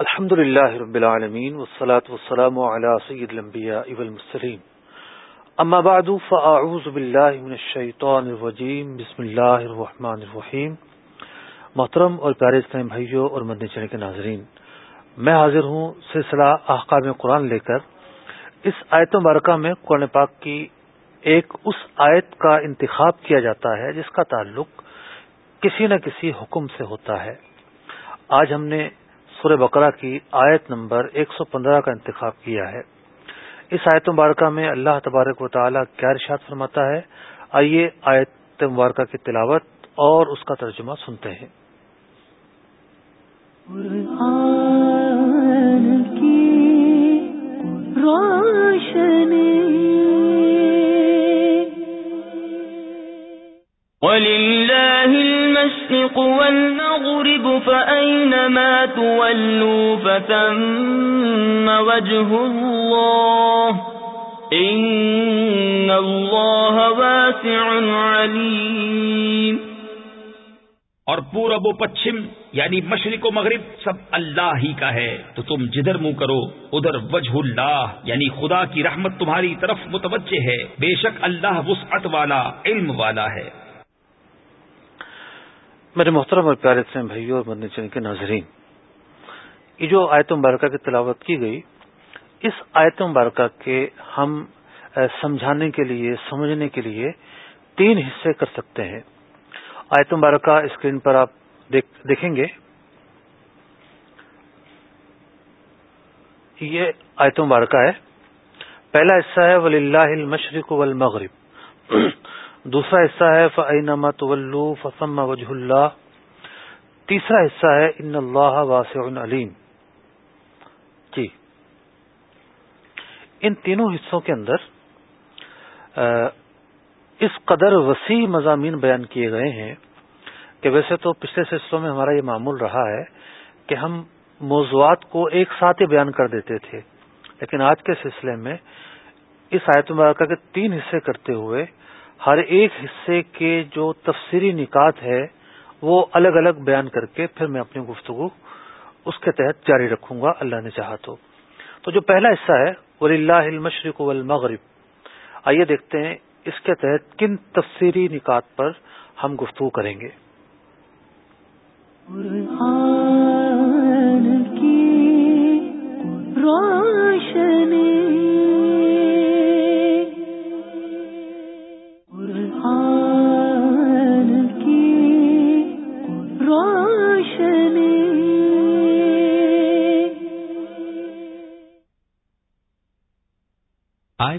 الحمد للہ رب العالمین والصلاة والسلام على سید الانبیاء والمسلیم اما بعد، فاعوذ باللہ من الشیطان الرجیم، بسم اللہ الرحمن الرحیم. محترم اور پیارے اسلام بھائیوں اور مدنی چنے کے ناظرین، میں حاضر ہوں سلسلہ احکام قرآن لے کر. اس آیت مبارکہ میں قرآن پاک کی ایک اس آیت کا انتخاب کیا جاتا ہے جس کا تعلق کسی نہ کسی حکم سے ہوتا ہے۔ آج ہم نے سورہ بقرہ کی آیت نمبر ایک سو پندرہ کا انتخاب کیا ہے۔ اس آیت مبارکہ میں اللہ تبارک و تعالی کیا ارشاد فرماتا ہے۔ آئیے آیت مبارکہ کی تلاوت اور اس کا ترجمہ سنتے ہیں۔ ولله المشرق والمغرب، فأينما تولوا فتم وجه الله. إن الله واسع عليم. اور پورب و پچھم یعنی مشرق و مغرب، سب اللہ ہی کا ہے۔ تو تم جدھر منہ کرو، ادھر وجہ اللہ یعنی خدا کی رحمت تمہاری طرف متوجہ ہے۔ بے شک اللہ وسعت والا، علم والا ہے۔ میرے محترم اور پیارے سے بھائیوں اور مدنی چند کے ناظرین، یہ جو آیت مبارکہ کی تلاوت کی گئی، اس آیت مبارکہ کے ہم سمجھانے کے لیے، سمجھنے کے لیے تین حصے کر سکتے ہیں۔ آیت مبارکہ اسکرین پر آپ دیکھیں گے۔ یہ آیت مبارکہ ہے۔ پہلا حصہ ہے ولی اللہ المشرق والمغرب۔ دوسرا حصہ ہے فعینما طلو فسم وجہ اللہ تیسرا حصہ ہے ان اللہ واسع علیم جی۔ ان تینوں حصوں کے اندر اس قدر وسیع مضامین بیان کیے گئے ہیں کہ ویسے تو پچھلے سلسلوں میں ہمارا یہ معمول رہا ہے کہ ہم موضوعات کو ایک ساتھ ہی بیان کر دیتے تھے۔ لیکن آج کے سلسلے میں اس آیت مبارکہ کے تین حصے کرتے ہوئے ہر ایک حصے کے جو تفسیری نکات ہے، وہ الگ الگ بیان کر کے پھر میں اپنی گفتگو اس کے تحت جاری رکھوں گا، اللہ نے چاہا تو۔ تو جو پہلا حصہ ہے ولی اللہ المشرق والمغرب۔ آئیے دیکھتے ہیں اس کے تحت کن تفسیری نکات پر ہم گفتگو کریں گے۔ کی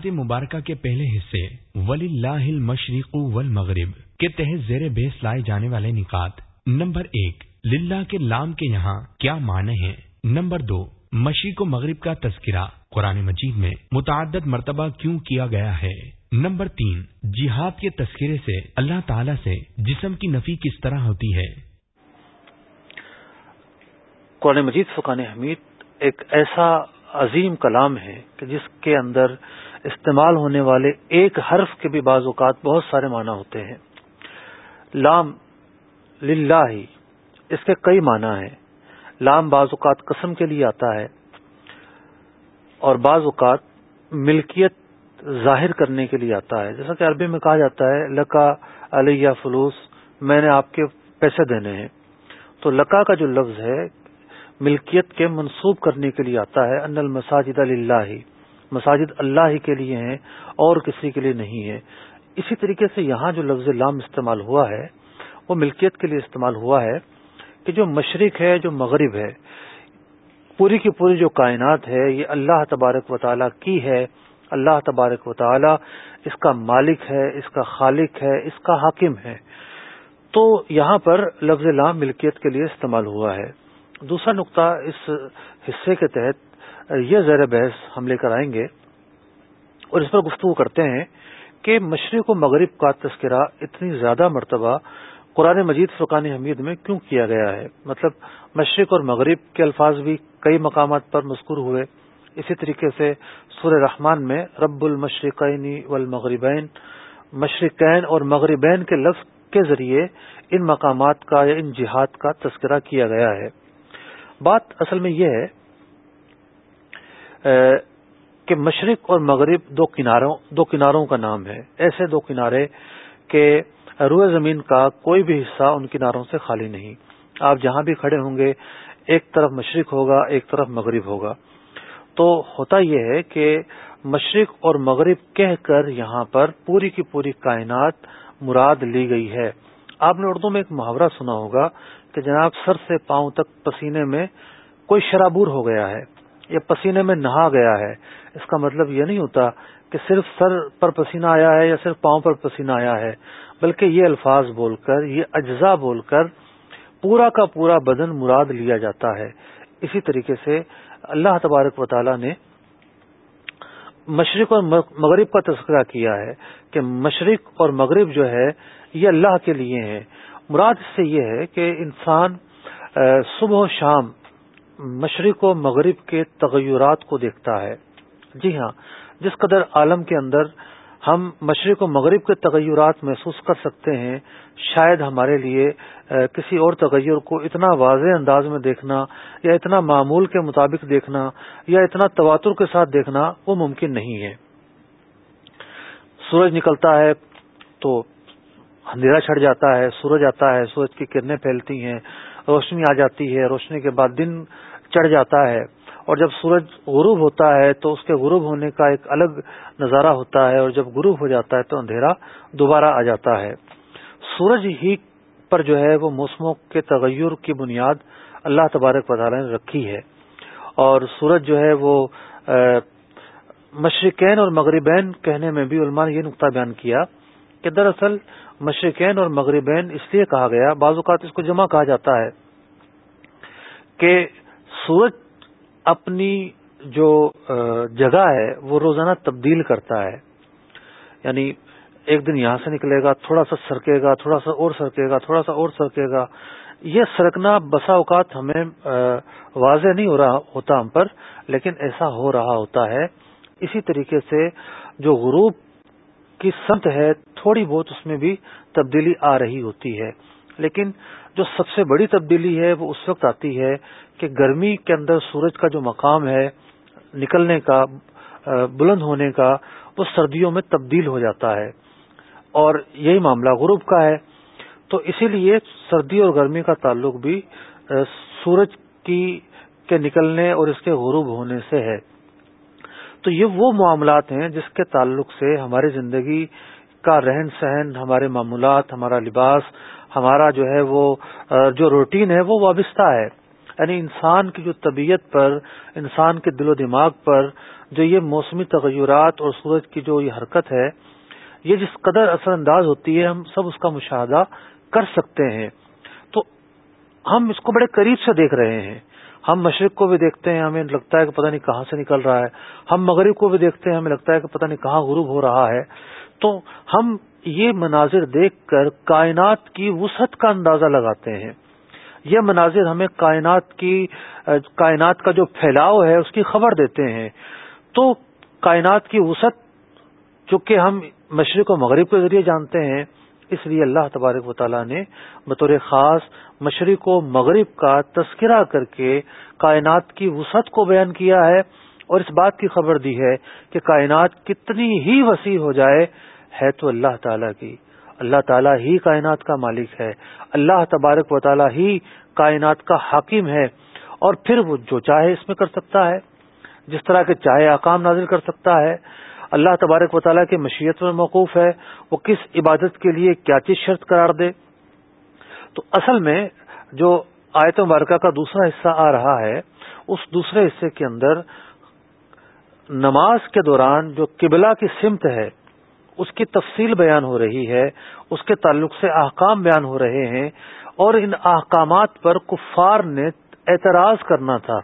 آیت مبارکہ کے پہلے حصے ولی اللہ المشرق والمغرب کے تحت زیر بیس لائے جانے والے نکات۔ نمبر ایک، للہ کے لام کے یہاں کیا معنی ہے نمبر دو، مشرق و مغرب کا تذکرہ قرآن مجید میں متعدد مرتبہ کیوں کیا گیا ہے؟ نمبر تین، جہاد کے تذکرے سے اللہ تعالی سے جسم کی نفی کس طرح ہوتی ہے؟ قرآن مجید فقان حمید ایک ایسا عظیم کلام ہے کہ جس کے اندر استعمال ہونے والے ایک حرف کے بھی بعض اوقات بہت سارے معنی ہوتے ہیں۔ لام للہ، اس کے کئی معنی ہیں۔ لام بعض اوقات قسم کے لیے آتا ہے اور بعض اوقات ملکیت ظاہر کرنے کے لیے آتا ہے۔ جیسا کہ عربی میں کہا جاتا ہے، لکا علیہ فلوس، میں نے آپ کے پیسے دینے ہیں۔ تو لکا کا جو لفظ ہے، ملکیت کے منسوب کرنے کے لیے آتا ہے، ان المساجد اللہ مساجد اللہ ہی کے لیے ہیں اور کسی کے لیے نہیں ہے اسی طریقے سے یہاں جو لفظ لام استعمال ہوا ہے، وہ ملکیت کے لیے استعمال ہوا ہے کہ جو مشرق ہے، جو مغرب ہے، پوری کی پوری جو کائنات ہے، یہ اللہ تبارک و تعالیٰ کی ہے۔ اللہ تبارک و تعالیٰ اس کا مالک ہے، اس کا خالق ہے، اس کا حاکم ہے۔ تو یہاں پر لفظ لام ملکیت کے لیے استعمال ہوا ہے۔ دوسرا نقطہ اس حصے کے تحت یہ زیر بحث ہم لے کر آئیں گے اور اس پر گفتگو کرتے ہیں کہ مشرق و مغرب کا تذکرہ اتنی زیادہ مرتبہ قرآن مجید فرقان حمید میں کیوں کیا گیا ہے؟ مطلب مشرق اور مغرب کے الفاظ بھی کئی مقامات پر مذکور ہوئے۔ اسی طریقے سے سورہ رحمان میں رب المشرقین والمغربین، مشرقین اور مغربین کے لفظ کے ذریعے ان مقامات کا یا ان جہاد کا تذکرہ کیا گیا ہے۔ بات اصل میں یہ ہے کہ مشرق اور مغرب دو کناروں دو کناروں کا نام ہے۔ ایسے دو کنارے کہ روئے زمین کا کوئی بھی حصہ ان کناروں سے خالی نہیں۔ آپ جہاں بھی کھڑے ہوں گے، ایک طرف مشرق ہوگا، ایک طرف مغرب ہوگا۔ تو ہوتا یہ ہے کہ مشرق اور مغرب کہہ کر یہاں پر پوری کی پوری کائنات مراد لی گئی ہے۔ آپ نے اردو میں ایک محاورہ سنا ہوگا کہ جناب سر سے پاؤں تک پسینے میں کوئی شرابور ہو گیا ہے۔ یا پسینے میں نہا گیا ہے، اس کا مطلب یہ نہیں ہوتا کہ صرف سر پر پسینہ آیا ہے یا صرف پاؤں پر پسینہ آیا ہے، بلکہ یہ الفاظ بول کر، یہ اجزاء بول کر پورا کا پورا بدن مراد لیا جاتا ہے۔ اسی طریقے سے اللہ تبارک و تعالی نے مشرق اور مغرب کا تذکرہ کیا ہے کہ مشرق اور مغرب جو ہے، یہ اللہ کے لیے ہیں۔ مراد اس سے یہ ہے کہ انسان صبح و شام مشرق و مغرب کے تغیرات کو دیکھتا ہے۔ جی ہاں جس قدر عالم کے اندر ہم مشرق و مغرب کے تغیرات محسوس کر سکتے ہیں، شاید ہمارے لیے کسی اور تغیر کو اتنا واضح انداز میں دیکھنا یا اتنا معمول کے مطابق دیکھنا یا اتنا تواتر کے ساتھ دیکھنا وہ ممکن نہیں ہے۔ سورج نکلتا ہے تو اندھیرا چھڑ جاتا ہے، سورج آتا ہے، سورج کی کرنیں پھیلتی ہیں، روشنی آ جاتی ہے، روشنی کے بعد دن چڑھ جاتا ہے اور جب سورج غروب ہوتا ہے تو اس کے غروب ہونے کا ایک الگ نظارہ ہوتا ہے اور جب غروب ہو جاتا ہے تو اندھیرا دوبارہ آ جاتا ہے۔ سورج ہی پر جو ہے وہ موسموں کے تغیر کی بنیاد اللہ تبارک وطالعہ نے رکھی ہے۔ اور سورج جو ہے وہ مشرقین اور مغربین کہنے میں بھی علماء نے یہ نقطہ بیان کیا کہ دراصل مشرقین اور مغربین اس لیے کہا گیا، بعض اوقات اس کو جمع کہا جاتا ہے کہ سورج اپنی جو جگہ ہے، وہ روزانہ تبدیل کرتا ہے۔ یعنی ایک دن یہاں سے نکلے گا، تھوڑا سا سرکے گا، تھوڑا سا اور سرکے گا، تھوڑا سا اور سرکے گا۔ یہ سرکنا بسا اوقات ہمیں واضح نہیں ہو رہا ہوتا ہم پر، لیکن ایسا ہو رہا ہوتا ہے۔ اسی طریقے سے جو غروب کی سمت ہے، تھوڑی بہت اس میں بھی تبدیلی آ رہی ہوتی ہے۔ لیکن جو سب سے بڑی تبدیلی ہے، وہ اس وقت آتی ہے کہ گرمی کے اندر سورج کا جو مقام ہے نکلنے کا بلند ہونے کا، وہ سردیوں میں تبدیل ہو جاتا ہے۔ اور یہی معاملہ غروب کا ہے۔ تو اسی لیے سردی اور گرمی کا تعلق بھی سورج کی، کے نکلنے اور اس کے غروب ہونے سے ہے۔ تو یہ وہ معاملات ہیں جس کے تعلق سے ہماری زندگی کا رہن سہن، ہمارے معمولات، ہمارا لباس، ہمارا جو ہے وہ جو روٹین ہے وہ وابستہ ہے۔ یعنی انسان کی جو طبیعت پر، انسان کے دل و دماغ پر جو یہ موسمی تغیرات اور سورج کی جو یہ حرکت ہے، یہ جس قدر اثر انداز ہوتی ہے، ہم سب اس کا مشاہدہ کر سکتے ہیں۔ تو ہم اس کو بڑے قریب سے دیکھ رہے ہیں۔ ہم مشرق کو بھی دیکھتے ہیں، ہمیں لگتا ہے کہ پتہ نہیں کہاں سے نکل رہا ہے۔ ہم مغرب کو بھی دیکھتے ہیں، ہمیں لگتا ہے کہ پتہ نہیں کہاں غروب ہو رہا ہے۔ تو ہم یہ مناظر دیکھ کر کائنات کی وسعت کا اندازہ لگاتے ہیں۔ یہ مناظر ہمیں کائنات کی، کائنات کا جو پھیلاؤ ہے، اس کی خبر دیتے ہیں۔ تو کائنات کی وسعت، چونکہ ہم مشرق و مغرب کے ذریعے جانتے ہیں، اس لیے اللہ تبارک و تعالیٰ نے بطور خاص مشرق و مغرب کا تذکرہ کر کے کائنات کی وسعت کو بیان کیا ہے۔ اور اس بات کی خبر دی ہے کہ کائنات کتنی ہی وسیع ہو جائے، ہے تو اللہ تعالیٰ کی۔ اللہ تعالیٰ ہی کائنات کا مالک ہے۔ اللہ تبارک و تعالیٰ ہی کائنات کا حاکم ہے۔ اور پھر وہ جو چاہے اس میں کر سکتا ہے۔ جس طرح کے چاہے آکام نازل کر سکتا ہے۔ اللہ تبارک و تعالیٰ کی مشیت میں موقوف ہے۔ وہ کس عبادت کے لیے کیا چیز شرط قرار دے۔ تو اصل میں جو آیت مبارکہ کا دوسرا حصہ آ رہا ہے، اس دوسرے حصے کے اندر نماز کے دوران جو قبلہ کی سمت ہے اس کی تفصیل بیان ہو رہی ہے، اس کے تعلق سے احکام بیان ہو رہے ہیں، اور ان احکامات پر کفار نے اعتراض کرنا تھا۔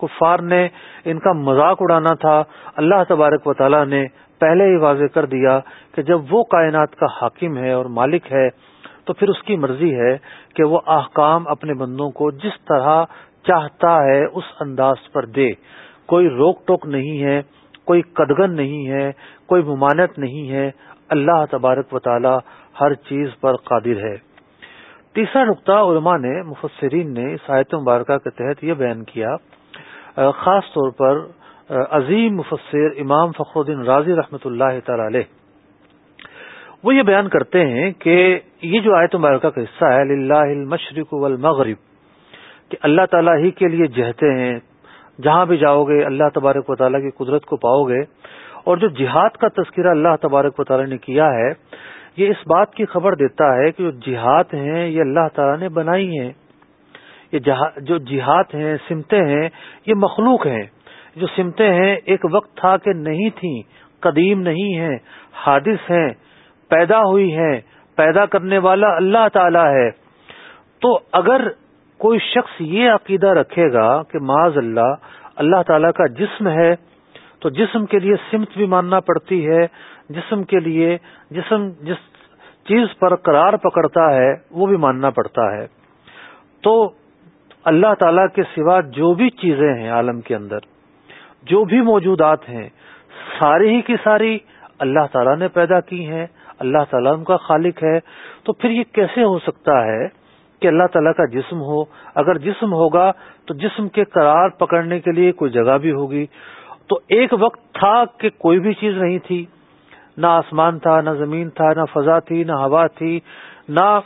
کفار نے ان کا مذاق اڑانا تھا۔ اللہ تبارک و تعالیٰ نے پہلے ہی واضح کر دیا کہ جب وہ کائنات کا حاکم ہے اور مالک ہے، تو پھر اس کی مرضی ہے کہ وہ احکام اپنے بندوں کو جس طرح چاہتا ہے، اس انداز پر دے۔ کوئی روک ٹوک نہیں ہے۔ کوئی قدگن نہیں ہے، کوئی ممانت نہیں ہے، اللہ تبارک و تعالی ہر چیز پر قادر ہے۔ تیسرا نقطہ علماء نے، مفسرین نے اس آیت مبارکہ کے تحت یہ بیان کیا خاص طور پر عظیم مفسر امام فخر الدین راضی رحمۃ اللہ تعالی علیہ۔ وہ یہ بیان کرتے ہیں کہ یہ جو آیت مبارکہ کا حصہ ہے اللہ المشرق والمغرب، کہ اللہ تعالیٰ ہی کے لیے جہتے ہیں جہاں بھی جاؤ گے، اللہ تبارک و تعالیٰ کی قدرت کو پاؤ گے۔ اور جو جہاد کا تذکرہ اللہ تبارک و تعالیٰ نے کیا ہے، یہ اس بات کی خبر دیتا ہے کہ جو جہاد ہیں، یہ اللہ تعالیٰ نے بنائی ہیں۔ یہ جو جہاد ہیں، سمتیں ہیں، یہ مخلوق ہیں۔ جو سمتیں ہیں، ایک وقت تھا کہ نہیں تھیں، قدیم نہیں ہیں، حادث ہیں، پیدا ہوئی ہیں، پیدا کرنے والا اللہ تعالی ہے۔ تو اگر کوئی شخص یہ عقیدہ رکھے گا کہ معاذ اللہ اللہ تعالی کا جسم ہے، تو جسم کے لیے سمت بھی ماننا پڑتی ہے، جسم کے لیے جسم جس چیز پر قرار پکڑتا ہے، وہ بھی ماننا پڑتا ہے۔ تو اللہ تعالی کے سوا جو بھی چیزیں ہیں عالم کے اندر، جو بھی موجودات ہیں، ساری ہی کی ساری اللہ تعالیٰ نے پیدا کی ہیں، اللہ تعالیٰ ان کا خالق ہے۔ تو پھر یہ کیسے ہو سکتا ہے؟ کہ اللہ تعالیٰ کا جسم ہو۔ اگر جسم ہوگا تو جسم کے قرار پکڑنے کے لیے کوئی جگہ بھی ہوگی۔ تو ایک وقت تھا کہ کوئی بھی چیز نہیں تھی۔ نہ آسمان تھا، نہ زمین تھا، نہ فضا تھی، نہ ہوا تھی، نہ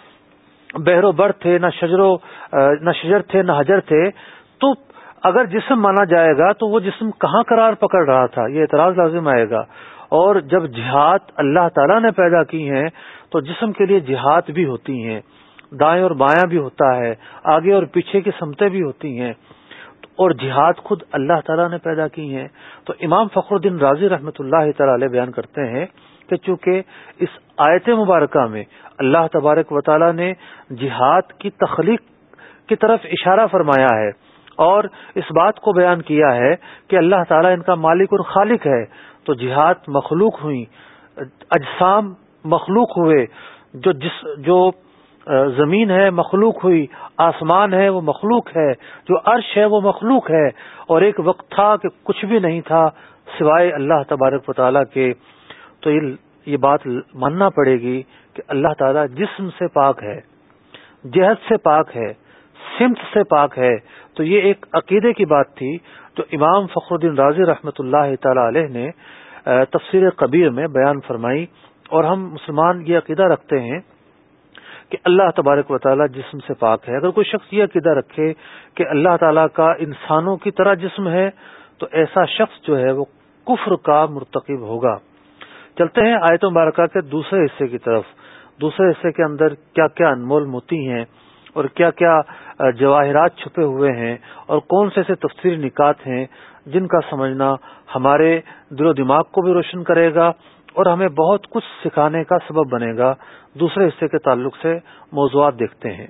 بحر و بر تھے، نہ شجر نہ شجر تھے، نہ حجر تھے۔ تو اگر جسم مانا جائے گا تو وہ جسم کہاں قرار پکڑ رہا تھا؟ یہ اعتراض لازم آئے گا۔ اور جب جہاد اللہ تعالیٰ نے پیدا کی ہیں تو جسم کے لیے جہاد بھی ہوتی ہیں۔ دائیں اور بایاں بھی ہوتا ہے، آگے اور پیچھے کی سمتیں بھی ہوتی ہیں۔ اور جہاد خود اللہ تعالیٰ نے پیدا کی ہیں۔ تو امام فخر الدین راضی رحمۃ اللہ تعالی علیہ بیان کرتے ہیں کہ چونکہ اس آیت مبارکہ میں اللہ تبارک و تعالیٰ نے جہاد کی تخلیق کی طرف اشارہ فرمایا ہے اور اس بات کو بیان کیا ہے کہ اللہ تعالیٰ ان کا مالک اور خالق ہے۔ تو جہاد مخلوق ہوئی، اجسام مخلوق ہوئے، جو جس جو زمین ہے، مخلوق ہوئی، آسمان ہے، وہ مخلوق ہے، جو عرش ہے، وہ مخلوق ہے۔ اور ایک وقت تھا کہ کچھ بھی نہیں تھا سوائے اللہ تبارک و تعالیٰ کے۔ تو یہ بات ماننا پڑے گی کہ اللہ تعالیٰ جسم سے پاک ہے، جہد سے پاک ہے، سمت سے پاک ہے۔ تو یہ ایک عقیدے کی بات تھی۔ جو امام فخر الدین راضی رحمۃ اللہ تعالی علیہ نے تفسیر قبیر میں بیان فرمائی۔ اور ہم مسلمان یہ عقیدہ رکھتے ہیں کہ اللہ تبارک و تعالیٰ جسم سے پاک ہے۔ اگر کوئی شخص یہ عقیدہ رکھے کہ اللہ تعالیٰ کا انسانوں کی طرح جسم ہے، تو ایسا شخص جو ہے وہ کفر کا مرتکب ہوگا۔ چلتے ہیں آیت مبارکہ کے دوسرے حصے کی طرف۔ دوسرے حصے کے اندر کیا کیا انمول موتی ہیں اور کیا کیا جواہرات چھپے ہوئے ہیں اور کون سے ایسے تفصیلی نکات ہیں جن کا سمجھنا ہمارے دل و دماغ کو بھی روشن کرے گا۔ اور ہمیں بہت کچھ سکھانے کا سبب بنے گا۔ دوسرے حصے کے تعلق سے موضوعات دیکھتے ہیں۔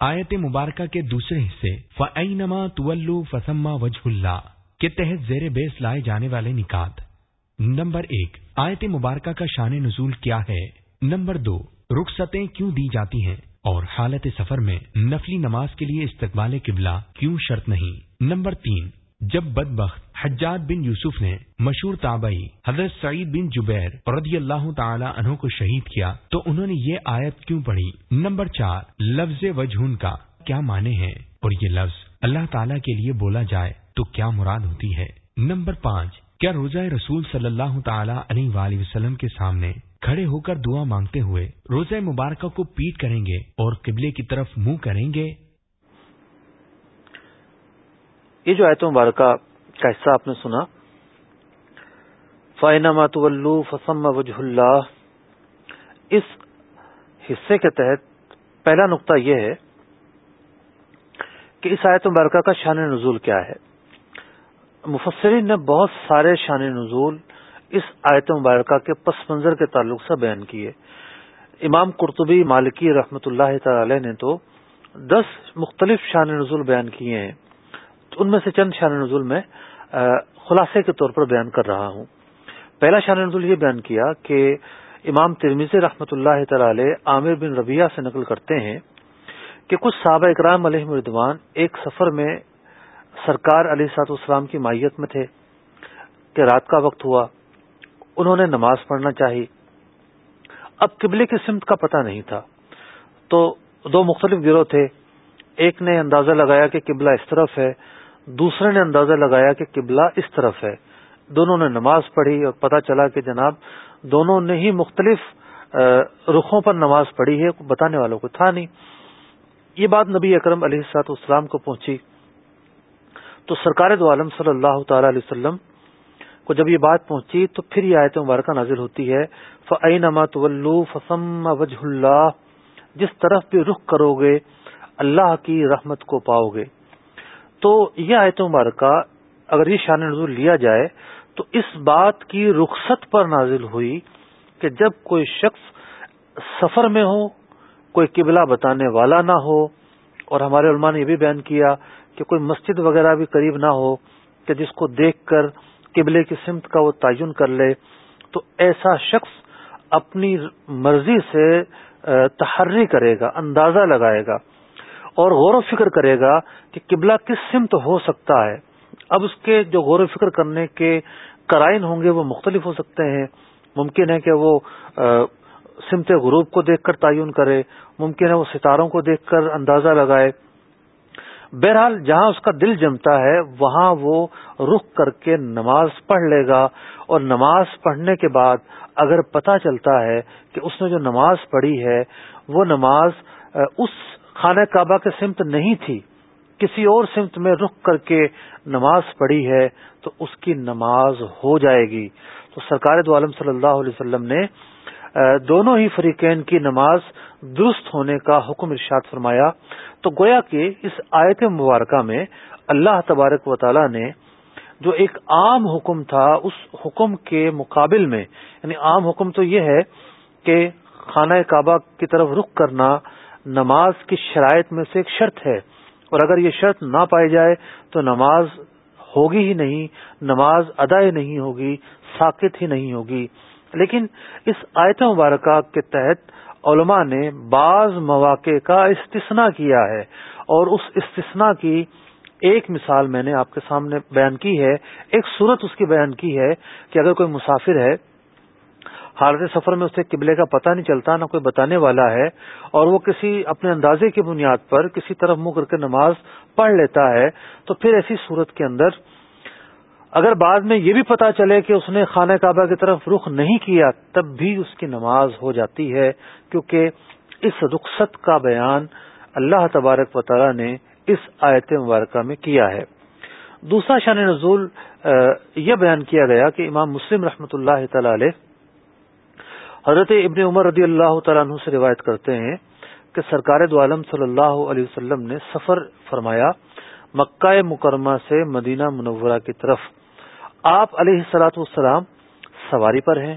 آیت مبارکہ کے دوسرے حصے فعینما طلو فسما وجہ اللہ کے تحت زیر بیس لائے جانے والے نکات۔ نمبر ایک، آیت مبارکہ کا شان نزول کیا ہے؟ نمبر دو، رخصتیں کیوں دی جاتی ہیں؟ اور حالت سفر میں نفلی نماز کے لیے استقبال قبلہ کیوں شرط نہیں؟ نمبر تین جب بد بخت حجاد بن یوسف نے مشہور تابعی حضرت سعید بن جبیر رضی اللہ تعالی عنہ کو شہید کیا تو انہوں نے یہ آیت کیوں پڑھی؟ نمبر چار، لفظ وجہن کا کیا معنی ہے؟ اور یہ لفظ اللہ تعالیٰ کے لیے بولا جائے تو کیا مراد ہوتی ہے؟ نمبر پانچ، کیا روزہ رسول صلی اللہ تعالی علیہ وآلہ وسلم کے سامنے کھڑے ہو کر دعا مانگتے ہوئے روزہ مبارکہ کو پیٹ کریں گے اور قبلے کی طرف منہ کریں گے؟ یہ جو آیت مبارکہ کا حصہ آپ نے سنا فائنا ماتولو فسم وجہ اللہ اس حصے کے تحت پہلا نقطہ یہ ہے کہ اس آیت مبارکہ کا شان نزول کیا ہے۔ مفسرین نے بہت سارے شان نزول اس آیت مبارکہ کے پس منظر کے تعلق سے بیان کیے۔ امام قرطبی، مالکی رحمۃ اللہ تعالی نے تو دس مختلف شان نزول بیان کیے ہیں۔ ان میں سے چند شان نزول میں خلاصے کے طور پر بیان کر رہا ہوں۔ پہلا شان نزول یہ بیان کیا کہ امام ترمیز رحمۃ اللہ تعالی عامر بن ربیہ سے نقل کرتے ہیں کہ کچھ صحابہ اکرام علیہ مردوان ایک سفر میں سرکار علی سات اسلام کی ماہیت میں تھے کہ رات کا وقت ہوا، انہوں نے نماز پڑھنا چاہی۔ اب قبلے کی سمت کا پتہ نہیں تھا۔ تو دو مختلف گروہ تھے۔ ایک نے اندازہ لگایا کہ قبلہ اس طرف ہے۔ دوسرے نے اندازہ لگایا کہ قبلہ اس طرف ہے۔ دونوں نے نماز پڑھی اور پتہ چلا کہ جناب دونوں نے ہی مختلف رخوں پر نماز پڑھی ہے بتانے والوں کو تھا نہیں۔ یہ بات نبی اکرم علیہ السلاط اسلام کو پہنچی۔ تو سرکار دو عالم صلی اللہ تعالی علیہ وسلم کو جب یہ بات پہنچی تو پھر یہ آیت مبارکہ نازل ہوتی ہے۔ فعین فسم وجہ اللہ جس طرف بھی رخ کرو گے، اللہ کی رحمت کو پاؤ گے۔ تو یہ آیت مبارکہ اگر یہ شان نزول لیا جائے تو اس بات کی رخصت پر نازل ہوئی کہ جب کوئی شخص سفر میں ہو، کوئی قبلہ بتانے والا نہ ہو، اور ہمارے علماء نے یہ بھی بیان کیا کہ کوئی مسجد وغیرہ بھی قریب نہ ہو کہ جس کو دیکھ کر قبلے کی سمت کا وہ تعین کر لے، تو ایسا شخص اپنی مرضی سے تحری کرے گا، اندازہ لگائے گا۔ اور غور و فکر کرے گا کہ قبلہ کس سمت ہو سکتا ہے۔ اب اس کے جو غور و فکر کرنے کے کرائن ہوں گے وہ مختلف ہو سکتے ہیں۔ ممکن ہے کہ وہ سمت غروب کو دیکھ کر تعین کرے۔ ممکن ہے وہ ستاروں کو دیکھ کر اندازہ لگائے۔ بہرحال جہاں اس کا دل جمتا ہے، وہاں وہ رخ کر کے نماز پڑھ لے گا۔ اور نماز پڑھنے کے بعد اگر پتہ چلتا ہے کہ اس نے جو نماز پڑھی ہے، وہ نماز اس خانہ کعبہ کے سمت نہیں تھی، کسی اور سمت میں رخ کر کے نماز پڑھی ہے تو اس کی نماز ہو جائے گی۔ تو سرکار دو عالم صلی اللہ علیہ وسلم نے دونوں ہی فریقین کی نماز درست ہونے کا حکم ارشاد فرمایا۔ تو گویا کہ اس آیت مبارکہ میں اللہ تبارک و تعالی نے جو ایک عام حکم تھا، اس حکم کے مقابل میں یعنی عام حکم تو یہ ہے کہ خانہ کعبہ کی طرف رخ کرنا نماز کی شرائط میں سے ایک شرط ہے۔ اور اگر یہ شرط نہ پائی جائے تو نماز ہوگی ہی نہیں، نماز ادا ہی نہیں ہوگی، ساکت ہی نہیں ہوگی۔ لیکن اس آیت مبارکہ کے تحت علماء نے بعض مواقع کا استثنا کیا ہے۔ اور اس استثنا کی ایک مثال میں نے آپ کے سامنے بیان کی ہے۔ ایک صورت اس کی بیان کی ہے کہ اگر کوئی مسافر ہے حالت سفر میں اسے قبلے کا پتہ نہیں چلتا، نہ کوئی بتانے والا ہے، اور وہ کسی اپنے اندازے کی بنیاد پر کسی طرف منہ کر کے نماز پڑھ لیتا ہے، تو پھر ایسی صورت کے اندر اگر بعد میں یہ بھی پتا چلے کہ اس نے خانہ کعبہ کی طرف رخ نہیں کیا، تب بھی اس کی نماز ہو جاتی ہے، کیونکہ اس رخصت کا بیان اللہ تبارک و تعالی نے اس آیت مبارکہ میں کیا ہے۔ دوسرا شان نزول یہ بیان کیا گیا کہ امام مسلم رحمۃ اللہ تعالی علیہ حضرت ابن عمر رضی اللہ تعالیٰ عنہ سے روایت کرتے ہیں کہ سرکار دو عالم صلی اللہ علیہ وسلم نے سفر فرمایا مکہ مکرمہ سے مدینہ منورہ کی طرف۔ آپ علیہ السلاۃ والسلام سواری پر ہیں،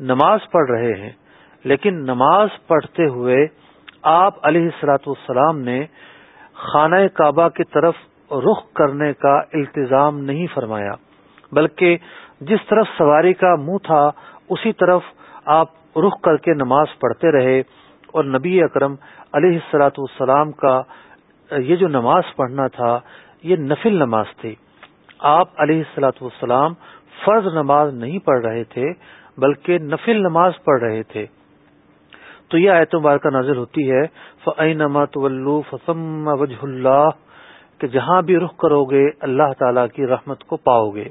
نماز پڑھ رہے ہیں، لیکن نماز پڑھتے ہوئے آپ علیہ السلاۃ والسلام نے خانہ کعبہ کی طرف رخ کرنے کا التظام نہیں فرمایا، بلکہ جس طرف سواری کا منہ تھا، اسی طرف آپ رخ کر کے نماز پڑھتے رہے اور نبی اکرم علیہ السلاۃ والسلام کا یہ جو نماز پڑھنا تھا، یہ نفل نماز تھی۔ آپ علیہ السلاۃ والسلام فرض نماز نہیں پڑھ رہے تھے، بلکہ نفل نماز پڑھ رہے تھے۔ تو یہ آیت مبارکہ نازل ہوتی ہے فسم وجہ اللہ کہ جہاں بھی رخ کرو گے اللہ تعالی کی رحمت کو پاؤ گے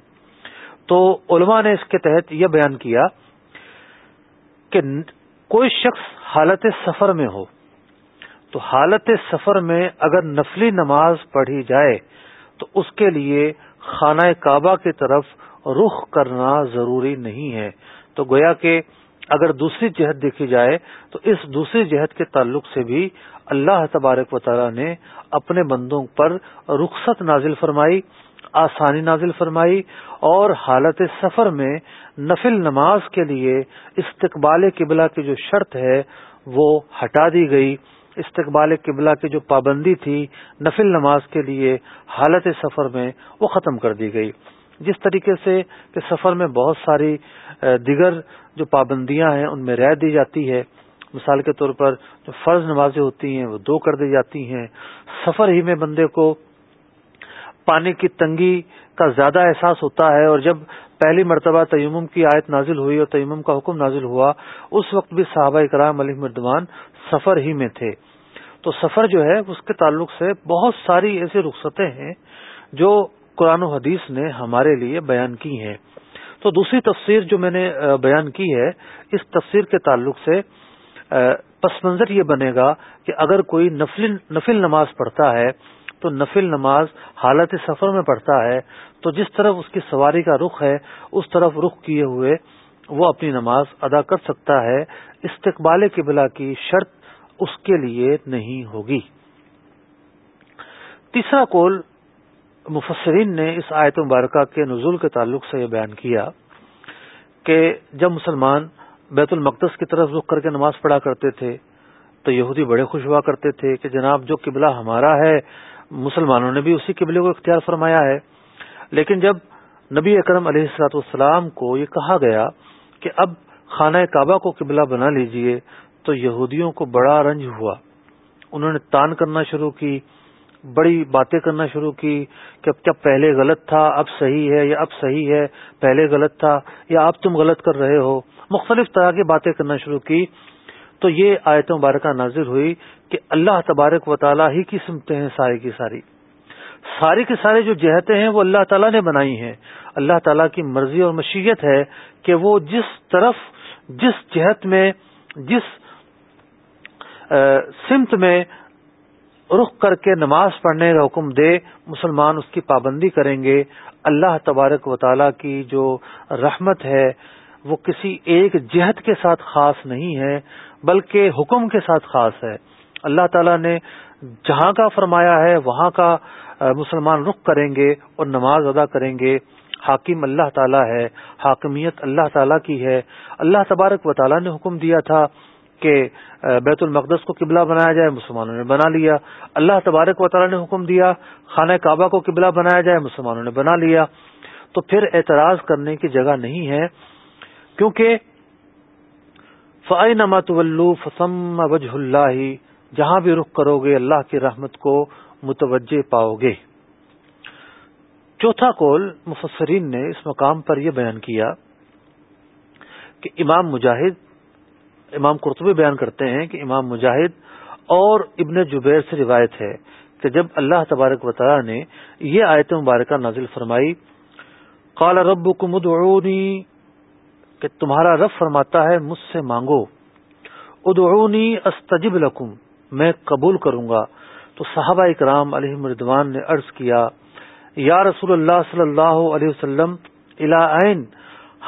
تو علماء نے اس کے تحت یہ بیان کیا کہ کوئی شخص حالت سفر میں ہو، تو حالت سفر میں اگر نفلی نماز پڑھی جائے، تو اس کے لیے خانہ کعبہ کی طرف رخ کرنا ضروری نہیں ہے۔ تو گویا کہ اگر دوسری جہت دیکھی جائے، تو اس دوسری جہت کے تعلق سے بھی اللہ تبارک و تعالی نے اپنے بندوں پر رخصت نازل فرمائی۔ آسانی نازل فرمائی اور حالت سفر میں نفل نماز کے لیے استقبال قبلہ کی جو شرط ہے وہ ہٹا دی گئی۔ استقبال قبلہ کی جو پابندی تھی نفل نماز کے لیے حالت سفر میں وہ ختم کر دی گئی۔ جس طریقے سے کہ سفر میں بہت ساری دیگر جو پابندیاں ہیں ان میں رہ دی جاتی ہے۔ مثال کے طور پر جو فرض نمازیں ہوتی ہیں وہ دو کر دی جاتی ہیں۔ سفر ہی میں بندے کو پانی کی تنگی کا زیادہ احساس ہوتا ہے اور جب پہلی مرتبہ تیمم کی آیت نازل ہوئی اور تیمم کا حکم نازل ہوا، اس وقت بھی صحابہ کرام علی مردوان سفر ہی میں تھے۔ تو سفر جو ہے، اس کے تعلق سے بہت ساری ایسی رخصتیں ہیں جو قرآن و حدیث نے ہمارے لیے بیان کی ہیں۔ تو دوسری تفسیر جو میں نے بیان کی ہے، اس تفسیر کے تعلق سے پس منظر یہ بنے گا کہ اگر کوئی نفل نفل نماز پڑھتا ہے تو نفل نماز حالت سفر میں پڑھتا ہے، تو جس طرف اس کی سواری کا رخ ہے، اس طرف رخ کیے ہوئے وہ اپنی نماز ادا کر سکتا ہے، استقبال قبلہ کی شرط اس کے لیے نہیں ہوگی۔ تیسرا کول مفسرین نے اس آیت مبارکہ کے نزول کے تعلق سے یہ بیان کیا کہ جب مسلمان بیت المقدس کی طرف رخ کر کے نماز پڑھا کرتے تھے، تو یہودی بڑے خوش ہوا کرتے تھے کہ جناب جو قبلہ ہمارا ہے مسلمانوں نے بھی اسی قبلے کو اختیار فرمایا ہے۔ لیکن جب نبی اکرم علیہ السلاط والسلام کو یہ کہا گیا کہ اب خانہ کعبہ کو قبلہ بنا لیجیے، تو یہودیوں کو بڑا رنج ہوا۔ انہوں نے تان کرنا شروع کی، بڑی باتیں کرنا شروع کی کہ اب کیا پہلے غلط تھا، اب صحیح ہے یا اب صحیح ہے، پہلے غلط تھا یا اب تم غلط کر رہے ہو۔ مختلف طرح کی باتیں کرنا شروع کی۔ تو یہ آیت مبارکہ نازر ہوئی کہ اللہ تبارک و تعالیٰ ہی کی سمتے ہیں ساری کی ساری۔ ساری کے سارے جو جہتیں ہیں وہ اللہ تعالیٰ نے بنائی ہیں۔ اللہ تعالیٰ کی مرضی اور مشیت ہے کہ وہ جس طرف، جس جہت میں، جس سمت میں رخ کر کے نماز پڑھنے کا حکم دے، مسلمان اس کی پابندی کریں گے۔ اللہ تبارک و تعالیٰ کی جو رحمت ہے وہ کسی ایک جہت کے ساتھ خاص نہیں ہے، بلکہ حکم کے ساتھ خاص ہے۔ اللہ تعالیٰ نے جہاں کا فرمایا ہے، وہاں کا مسلمان رخ کریں گے اور نماز ادا کریں گے۔ حاکم اللہ تعالیٰ ہے، حاکمیت اللہ تعالیٰ کی ہے۔ اللہ تبارک و تعالیٰ نے حکم دیا تھا کہ بیت المقدس کو قبلہ بنایا جائے، مسلمانوں نے بنا لیا۔ اللہ تبارک و تعالیٰ نے حکم دیا، خانہ کعبہ کو قبلہ بنایا جائے، مسلمانوں نے بنا لیا۔ تو پھر اعتراض کرنے کی جگہ نہیں ہے۔ کیونکہ فعی نمت فسم وجہ اللہ جہاں بھی رخ کرو گے اللہ کی رحمت کو متوجہ پاؤ گے۔ چوتھا کول مفسرین نے اس مقام پر یہ بیان کیا کہ امام مجاہد، امام قرطبی بیان کرتے ہیں کہ امام مجاہد اور ابن جبیر سے روایت ہے کہ جب اللہ تبارک و تعالیٰ نے یہ آیت مبارکہ نازل فرمائی، قال رب کو کہ تمہارا رب فرماتا ہے، مجھ سے مانگو۔ ادعونی استجب لکم، میں قبول کروں گا۔ تو صحابہ اکرام علیہ مردوان نے عرض کیا، یا رسول اللہ صلی اللہ علیہ وسلم العین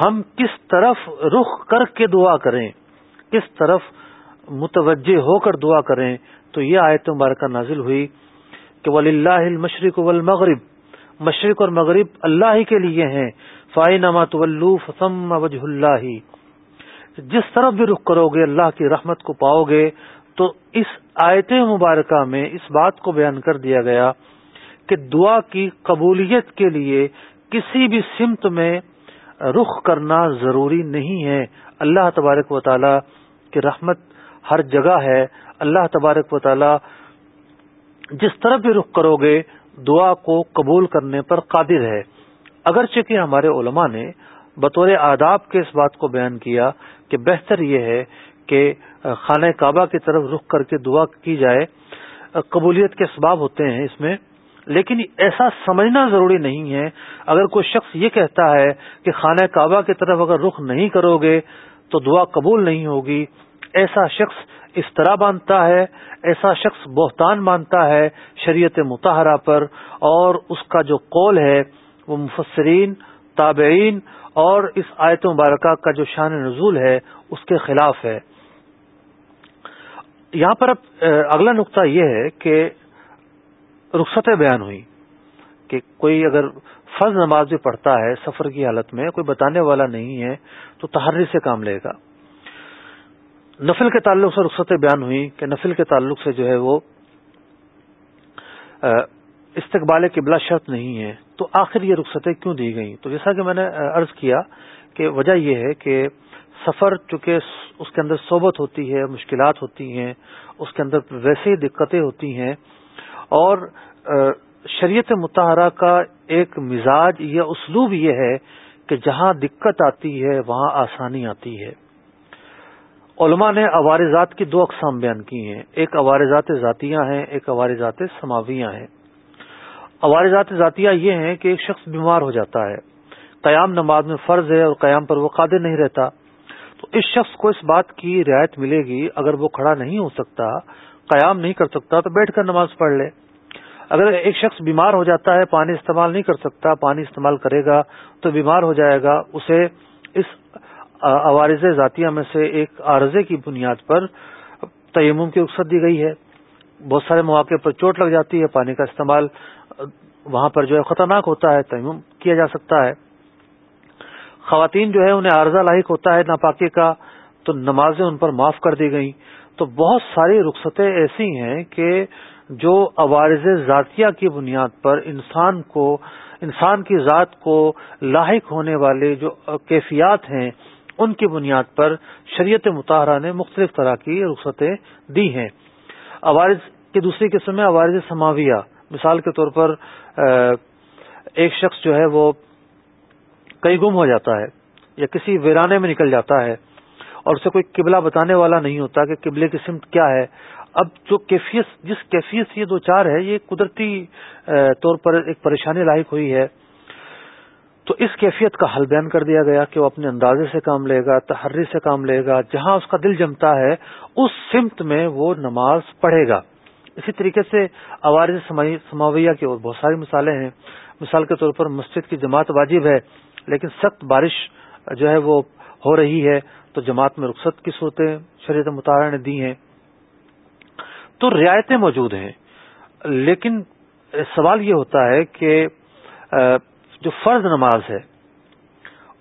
ہم کس طرف رخ کر کے دعا کریں، کس طرف متوجہ ہو کر دعا کریں۔ تو یہ آیت مبارکہ نازل ہوئی کہ ولی اللہ المشرق والمغرب۔ مشرق اور مغرب اللہ ہی کے لیے ہیں۔ فائن فسم وجہ اللہ جس طرف بھی رخ کرو گے، اللہ کی رحمت کو پاؤ گے، تو اس آیت مبارکہ میں اس بات کو بیان کر دیا گیا کہ دعا کی قبولیت کے لیے کسی بھی سمت میں رخ کرنا ضروری نہیں ہے۔ اللہ تبارک و تعالی کی رحمت ہر جگہ ہے۔ اللہ تبارک و تعالی جس طرف بھی رخ کرو گے، دعا کو قبول کرنے پر قادر ہے۔ اگرچہ کہ ہمارے علماء نے بطور آداب کے اس بات کو بیان کیا کہ بہتر یہ ہے کہ خانہ کعبہ کی طرف رخ کر کے دعا کی جائے، قبولیت کے اسباب ہوتے ہیں اس میں، لیکن ایسا سمجھنا ضروری نہیں ہے۔ اگر کوئی شخص یہ کہتا ہے کہ خانہ کعبہ کی طرف اگر رخ نہیں کرو گے تو دعا قبول نہیں ہوگی۔ ایسا شخص اس طرح مانتا ہے، ایسا شخص بہتان مانتا ہے شریعت متحرہ پر، اور اس کا جو قول ہے وہ مفسرین، تابعین اور اس آیت مبارکہ کا جو شان نزول ہے، اس کے خلاف ہے۔ یہاں پر اب اگلا نقطہ یہ ہے کہ رخصتیں بیان ہوئی کہ کوئی اگر فرض نماز بھی پڑھتا ہے سفر کی حالت میں، کوئی بتانے والا نہیں ہے، تو تحری سے کام لے گا۔ نفل کے تعلق سے رخصتیں بیان ہوئی کہ نفل کے تعلق سے جو ہے وہ استقبال قبلہ شرط نہیں ہے، تو آخر یہ رخصتیں کیوں دی گئیں؟ تو جیسا کہ میں نے عرض کیا کہ وجہ یہ ہے کہ سفر چونکہ اس کے اندر صحبت ہوتی ہے، مشکلات ہوتی ہیں، اس کے اندر ویسے ہی دقتیں ہوتی ہیں، اور شریعت متحرہ کا ایک مزاج یا اسلوب یہ ہے کہ جہاں دقت آتی ہے، وہاں آسانی آتی ہے۔ علماء نے عوارضات کی دو اقسام بیان کی ہیں۔ ایک عوارضات ذاتیاں ہیں، ایک عوارضات سماویاں ہیں۔ عوارضات ذاتیہ یہ ہیں کہ ایک شخص بیمار ہو جاتا ہے۔ قیام نماز میں فرض ہے اور قیام پر وہ قادر نہیں رہتا۔ تو اس شخص کو اس بات کی رعایت ملے گی، اگر وہ کھڑا نہیں ہو سکتا، قیام نہیں کر سکتا، تو بیٹھ کر نماز پڑھ لے۔ اگر ایک شخص بیمار ہو جاتا ہے، پانی استعمال نہیں کر سکتا، پانی استعمال کرے گا تو بیمار ہو جائے گا۔ اسے اس عوارض ذاتیہ میں سے ایک عارضے کی بنیاد پر تیمم کی رخصت دی گئی ہے۔ بہت سارے مواقع پر چوٹ لگ جاتی ہے، پانی کا استعمال وہاں پر جو ہے خطرناک ہوتا ہے، تیمم کیا جا سکتا ہے۔ خواتین جو ہے انہیں عارضہ لاحق ہوتا ہے، ناپاکی کا، تو نمازیں ان پر معاف کر دی گئیں۔ تو بہت ساری رخصتیں ایسی ہیں کہ جو عوارض ذاتیہ کی بنیاد پر انسان کو، انسان کی ذات کو لاحق ہونے والے جو کیفیات ہیں، ان کی بنیاد پر شریعت مطالعہ نے مختلف طرح کی رخصتیں دی ہیں۔ عوارض کی دوسری قسم ہے عوارض سماویہ۔ مثال کے طور پر ایک شخص جو ہے وہ کہیں گم ہو جاتا ہے یا کسی ویرانے میں نکل جاتا ہے اور اسے کوئی قبلہ بتانے والا نہیں ہوتا کہ قبلے کی سمت کیا ہے۔ اب جو کیفیت، جس کیفیت سے یہ دو چار ہے، یہ قدرتی طور پر ایک پریشانی لاحق ہوئی ہے۔ تو اس کیفیت کا حل بیان کر دیا گیا کہ وہ اپنے اندازے سے کام لے گا، تحری سے کام لے گا، جہاں اس کا دل جمتا ہے، اس سمت میں وہ نماز پڑھے گا۔ اسی طریقے سے عوارض سماویہ کی اور بہت ساری مثالیں ہیں۔ مثال کے طور پر مسجد کی جماعت واجب ہے، لیکن سخت بارش جو ہے وہ ہو رہی ہے، تو جماعت میں رخصت کی صورتیں شریعت مطالعہ نے دی ہیں۔ تو رعایتیں موجود ہیں، لیکن سوال یہ ہوتا ہے کہ جو فرض نماز ہے،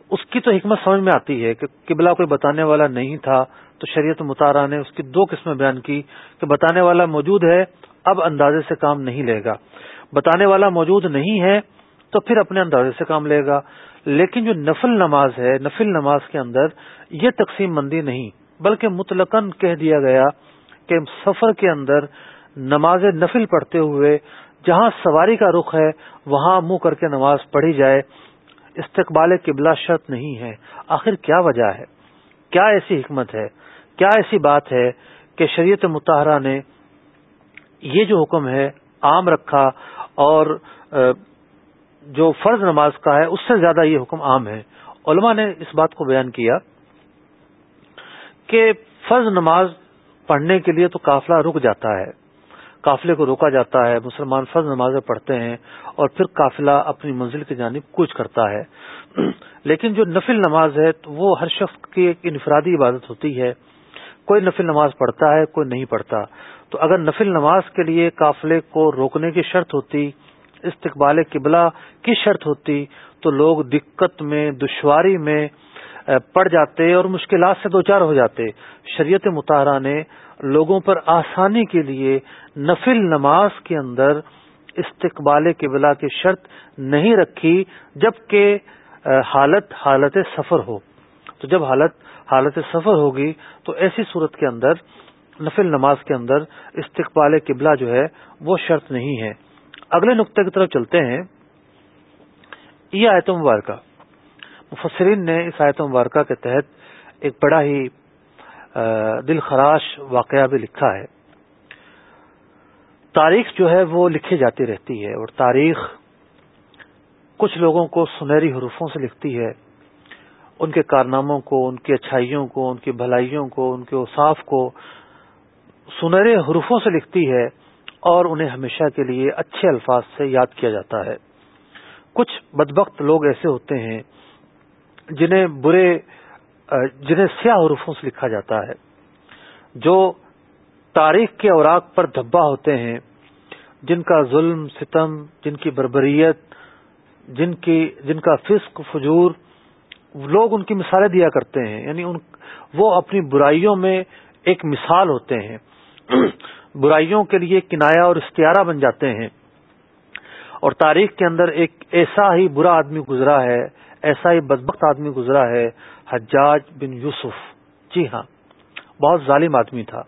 اس کی تو حکمت سمجھ میں آتی ہے کہ قبلہ کوئی بتانے والا نہیں تھا تو شریعت مطالعہ نے اس کی دو قسمیں بیان کی کہ بتانے والا موجود ہے، اب اندازے سے کام نہیں لے گا۔ بتانے والا موجود نہیں ہے تو پھر اپنے اندازے سے کام لے گا۔ لیکن جو نفل نماز ہے، نفل نماز کے اندر یہ تقسیم بندی نہیں، بلکہ مطلقاً کہہ دیا گیا کہ سفر کے اندر نماز نفل پڑھتے ہوئے جہاں سواری کا رخ ہے، وہاں منہ کر کے نماز پڑھی جائے۔ استقبال قبلہ شرط نہیں ہے۔ آخر کیا وجہ ہے؟ کیا ایسی حکمت ہے؟ کیا ایسی بات ہے کہ شریعت متحرہ نے یہ جو حکم ہے عام رکھا اور جو فرض نماز کا ہے، اس سے زیادہ یہ حکم عام ہے؟ علماء نے اس بات کو بیان کیا کہ فرض نماز پڑھنے کے لیے تو قافلہ رک جاتا ہے، قافلے کو روکا جاتا ہے، مسلمان فرض نمازیں پڑھتے ہیں اور پھر قافلہ اپنی منزل کی جانب کچھ کرتا ہے۔ لیکن جو نفل نماز ہے تو وہ ہر شخص کی ایک انفرادی عبادت ہوتی ہے۔ کوئی نفل نماز پڑھتا ہے، کوئی نہیں پڑھتا۔ تو اگر نفل نماز کے لیے قافلے کو روکنے کی شرط ہوتی، استقبال قبلہ کی شرط ہوتی، تو لوگ دقت میں، دشواری میں پڑ جاتے اور مشکلات سے دوچار ہو جاتے۔ شریعت مطالعہ نے لوگوں پر آسانی کے لیے نفل نماز کے اندر استقبال قبلہ کی شرط نہیں رکھی، جبکہ حالت حالت سفر ہو۔ تو جب حالت حالت سفر ہوگی، تو ایسی صورت کے اندر، نفل نماز کے اندر استقبال قبلہ جو ہے، وہ شرط نہیں ہے۔ اگلے نقطے کی طرف چلتے ہیں۔ یہ آیت مبارکہ۔ مفسرین نے اس آیت مبارکہ کے تحت ایک بڑا ہی دل خراش واقعہ بھی لکھا ہے۔ تاریخ جو ہے، وہ لکھی جاتی رہتی ہے اور تاریخ کچھ لوگوں کو سنہری حروفوں سے لکھتی ہے۔ ان کے کارناموں کو، ان کی اچھائیوں کو، ان کی بھلائیوں کو، ان کے اوصاف کو سنہرے حروفوں سے لکھتی ہے اور انہیں ہمیشہ کے لیے اچھے الفاظ سے یاد کیا جاتا ہے۔ کچھ بدبخت لوگ ایسے ہوتے ہیں جنہیں برے، جنہیں سیاہ حروفوں سے لکھا جاتا ہے۔ جو تاریخ کے اوراق پر دھبا ہوتے ہیں، جن کا ظلم، ستم، جن کی بربریت جن کی جن کا فسق، فجور، لوگ ان کی مثالیں دیا کرتے ہیں۔ یعنی ان، وہ اپنی برائیوں میں ایک مثال ہوتے ہیں۔ برائیوں کے لیے کنایا اور استعارہ بن جاتے ہیں۔ اور تاریخ کے اندر ایک ایسا ہی برا آدمی گزرا ہے، ایسا ہی بدبخت آدمی گزرا ہے، حجاج بن یوسف۔ جی ہاں بہت ظالم آدمی تھا۔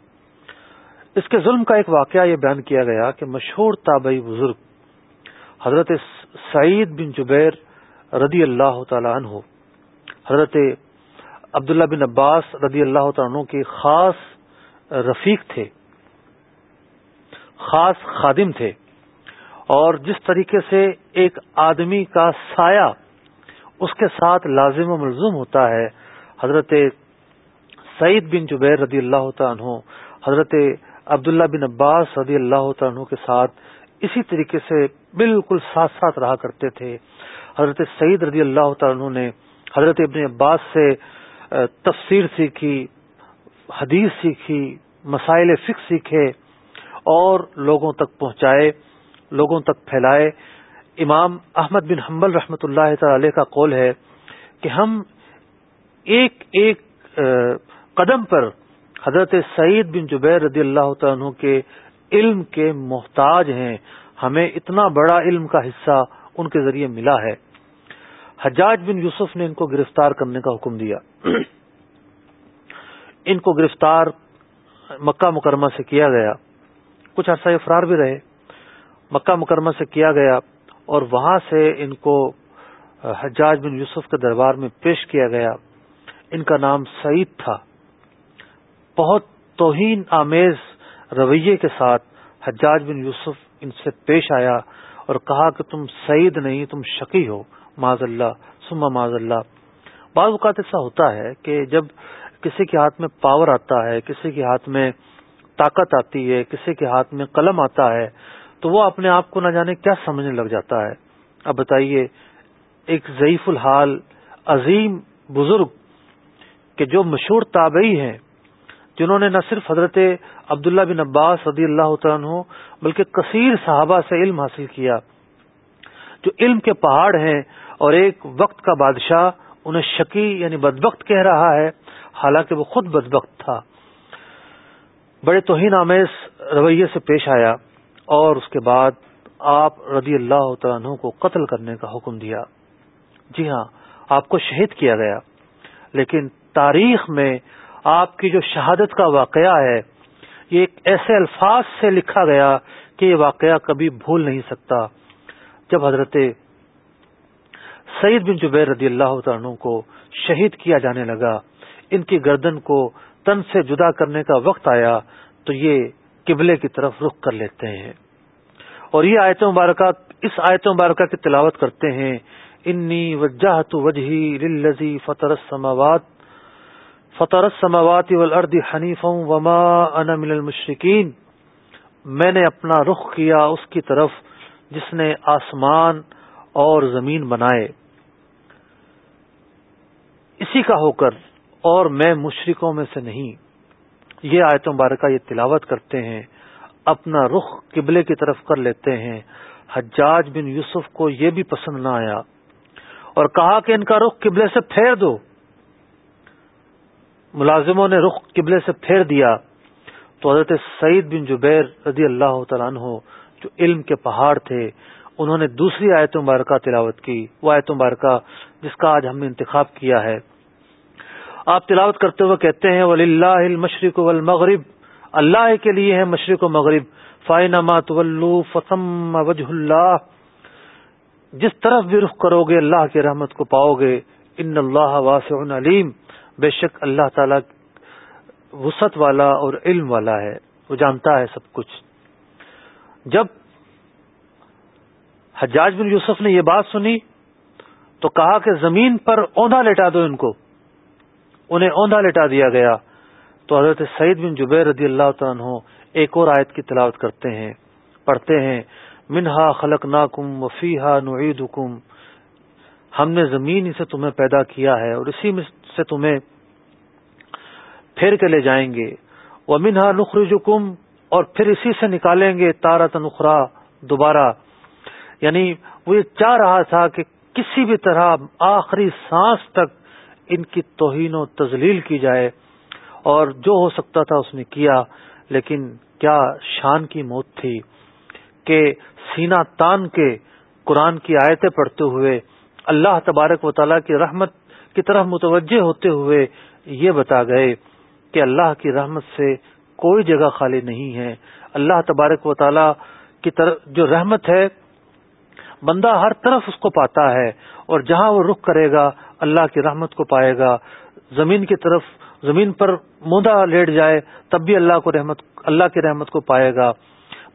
اس کے ظلم کا ایک واقعہ یہ بیان کیا گیا کہ مشہور تابعی بزرگ حضرت سعید بن جبیر رضی اللہ تعالی عنہ، حضرت عبداللہ بن عباس رضی اللہ تعالیٰ کے خاص رفیق تھے، خاص خادم تھے۔ اور جس طریقے سے ایک آدمی کا سایہ اس کے ساتھ لازم و ملزوم ہوتا ہے، حضرت سعید بن جبیر رضی اللہ عنہ، حضرت عبداللہ بن عباس رضی اللہ عنہ کے ساتھ اسی طریقے سے بالکل ساتھ ساتھ رہا کرتے تھے۔ حضرت سعید رضی اللہ عنہ نے حضرت ابن عباس سے تفسیر سیکھی، حدیث سیکھی، مسائل فکس سیکھے اور لوگوں تک پہنچائے، لوگوں تک پھیلائے۔ امام احمد بن حنبل رحمۃ اللہ تعالی کا قول ہے کہ ہم ایک ایک قدم پر حضرت سعید بن جبیر رضی اللہ عنہ کے علم کے محتاج ہیں، ہمیں اتنا بڑا علم کا حصہ ان کے ذریعے ملا ہے۔ حجاج بن یوسف نے ان کو گرفتار کرنے کا حکم دیا۔ ان کو گرفتار مکہ مکرمہ سے کیا گیا۔ کچھ عرصہ فرار بھی رہے۔ مکہ مکرمہ سے کیا گیا اور وہاں سے ان کو حجاج بن یوسف کے دربار میں پیش کیا گیا۔ ان کا نام سعید تھا۔ بہت توہین آمیز رویے کے ساتھ حجاج بن یوسف ان سے پیش آیا اور کہا کہ تم سعید نہیں، تم شکی ہو معذ اللہ سما معذ اللہ۔ بعض اوقات ایسا ہوتا ہے کہ جب کسی کے ہاتھ میں پاور آتا ہے، کسی کے ہاتھ میں طاقت آتی ہے، کسی کے ہاتھ میں قلم آتا ہے، تو وہ اپنے آپ کو نہ جانے کیا سمجھنے لگ جاتا ہے۔ اب بتائیے، ایک ضعیف الحال، عظیم بزرگ، کہ جو مشہور تابعی ہیں جنہوں نے نہ صرف حضرت عبداللہ بن عباس رضی اللہ عنہ بلکہ کثیر صحابہ سے علم حاصل کیا۔ جو علم کے پہاڑ ہیں اور ایک وقت کا بادشاہ انہیں شکی یعنی بدبخت کہہ رہا ہے، حالانکہ وہ خود بدبخت تھا۔ بڑے توہین آمیز رویے سے پیش آیا اور اس کے بعد آپ رضی اللہ عنہ کو قتل کرنے کا حکم دیا۔ جی ہاں آپ کو شہید کیا گیا، لیکن تاریخ میں آپ کی جو شہادت کا واقعہ ہے، یہ ایک ایسے الفاظ سے لکھا گیا کہ یہ واقعہ کبھی بھول نہیں سکتا۔ جب حضرت سعید بن جبیر رضی اللہ عنہ کو شہید کیا جانے لگا، ان کی گردن کو تن سے جدا کرنے کا وقت آیا، تو یہ قبلے کی طرف رخ کر لیتے ہیں۔ اور یہ آیت مبارکہ، اس آیت مبارکہ کی تلاوت کرتے ہیں انی وجہ تو وجہی للذی فطر السماوات فطر السماوات والارض حنیفا وما انا من المشرکین۔ میں نے اپنا رخ کیا اس کی طرف جس نے آسمان اور زمین بنائے۔ اسی کا ہو کر اور میں مشرقوں میں سے نہیں۔ یہ آیت مبارکہ یہ تلاوت کرتے ہیں، اپنا رخ قبلے کی طرف کر لیتے ہیں۔ حجاج بن یوسف کو یہ بھی پسند نہ آیا اور کہا کہ ان کا رخ قبلے سے پھیر دو۔ ملازموں نے رخ قبلے سے پھیر دیا تو حضرت سعید بن جبیر رضی اللہ تعالیٰ عنہ جو علم کے پہاڑ تھے، انہوں نے دوسری آیت مبارکہ تلاوت کی۔ وہ آیت مبارکہ جس کا آج ہم نے انتخاب کیا ہے۔ آپ تلاوت کرتے ہوئے کہتے ہیں ولی اللہ مشرق والمغرب۔ اللہ کے لیے ہے مشرق و مغرب۔ فائن فتم وجہ اللہ جس طرف بھی رخ کرو گے، اللہ کی رحمت کو پاؤ گے۔ ان اللہ واسع علیم بے شک اللہ تعالی وسط والا اور علم والا ہے، وہ جانتا ہے سب کچھ۔ جب حجاج بن یوسف نے یہ بات سنی تو کہا کہ زمین پر اوندا لٹا دو ان کو۔ انہیں اوندا لٹا دیا گیا۔ تو حضرت سعید بن جبیر رضی اللہ عنہ ایک اور آیت کی تلاوت کرتے ہیں، پڑھتے ہیں، منہا خلق نا کم وفیحا نعید حکم ہم نے زمین سے تمہیں پیدا کیا ہے اور اسی میں سے تمہیں پھیر کے لے جائیں گے۔ وہ منہا نخرج اور پھر اسی سے نکالیں گے تارا تنخرا دوبارہ۔ یعنی وہ یہ چاہ رہا تھا کہ کسی بھی طرح آخری سانس تک ان کی توہین و تزلیل کی جائے، اور جو ہو سکتا تھا اس نے کیا، لیکن کیا شان کی موت تھی کہ سینا تان کے قرآن کی آیتیں پڑھتے ہوئے اللہ تبارک و تعالیٰ کی رحمت کی طرف متوجہ ہوتے ہوئے یہ بتا گئے کہ اللہ کی رحمت سے کوئی جگہ خالی نہیں ہے۔ اللہ تبارک و تعالیٰ کی طرف جو رحمت ہے، بندہ ہر طرف اس کو پاتا ہے اور جہاں وہ رخ کرے گا، اللہ کی رحمت کو پائے گا۔ زمین کی طرف، زمین پر مودا لیٹ جائے، تب بھی اللہ کو رحمت، اللہ کی رحمت کو پائے گا۔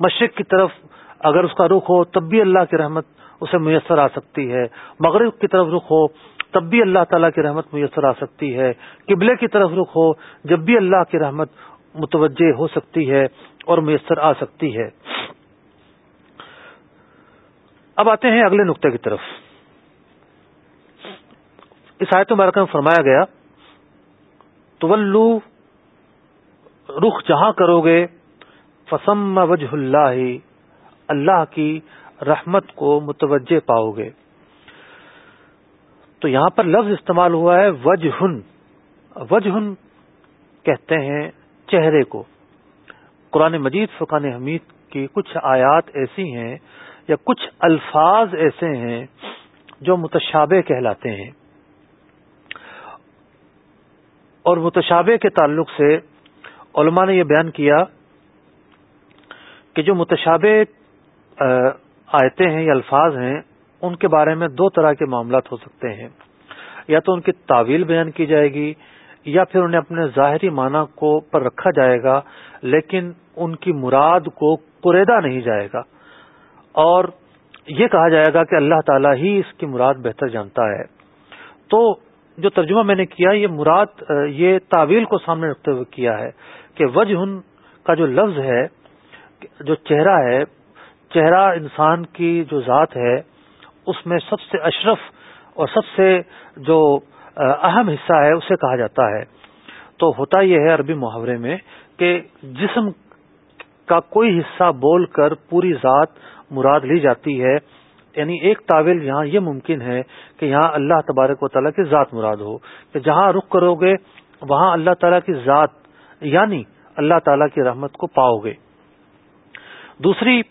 مشرق کی طرف اگر اس کا رخ ہو، تب بھی اللہ کی رحمت اسے میسر آ سکتی ہے۔ مغرب کی طرف رخ ہو، تب بھی اللہ تعالیٰ کی رحمت میسر آ سکتی ہے۔ قبلے کی طرف رخ ہو، جب بھی اللہ کی رحمت متوجہ ہو سکتی ہے اور میسر آ سکتی ہے۔ اب آتے ہیں اگلے نقطے کی طرف۔ اس آیت مبارکہ میں فرمایا گیا تو رخ جہاں کرو گے، فسم وجہ اللہ اللہ کی رحمت کو متوجہ پاؤ گے۔ تو یہاں پر لفظ استعمال ہوا ہے وجہن۔ وجہن کہتے ہیں چہرے کو۔ قرآن مجید فقان حمید کی کچھ آیات ایسی ہیں یا کچھ الفاظ ایسے ہیں جو متشابہ کہلاتے ہیں۔ اور متشابہ کے تعلق سے علماء نے یہ بیان کیا کہ جو متشابہ آیتیں ہیں یا الفاظ ہیں، ان کے بارے میں دو طرح کے معاملات ہو سکتے ہیں۔ یا تو ان کی تعویل بیان کی جائے گی، یا پھر انہیں اپنے ظاہری معنی کو پر رکھا جائے گا، لیکن ان کی مراد کو قریدا نہیں جائے گا۔ اور یہ کہا جائے گا کہ اللہ تعالیٰ ہی اس کی مراد بہتر جانتا ہے۔ تو جو ترجمہ میں نے کیا، یہ مراد، یہ تعویل کو سامنے رکھتے ہوئے کیا ہے کہ وجہ کا جو لفظ ہے، جو چہرہ ہے چہرہ انسان کی جو ذات ہے، اس میں سب سے اشرف اور سب سے جو اہم حصہ ہے، اسے کہا جاتا ہے۔ تو ہوتا یہ ہے عربی محاورے میں کہ جسم کا کوئی حصہ بول کر پوری ذات مراد لی جاتی ہے۔ یعنی ایک تعویل یہاں یہ ممکن ہے کہ یہاں اللہ تبارک و تعالیٰ کی ذات مراد ہو۔ کہ جہاں رخ کرو گے، وہاں اللہ تعالیٰ کی ذات یعنی اللہ تعالیٰ کی رحمت کو پاؤ گے۔ دوسری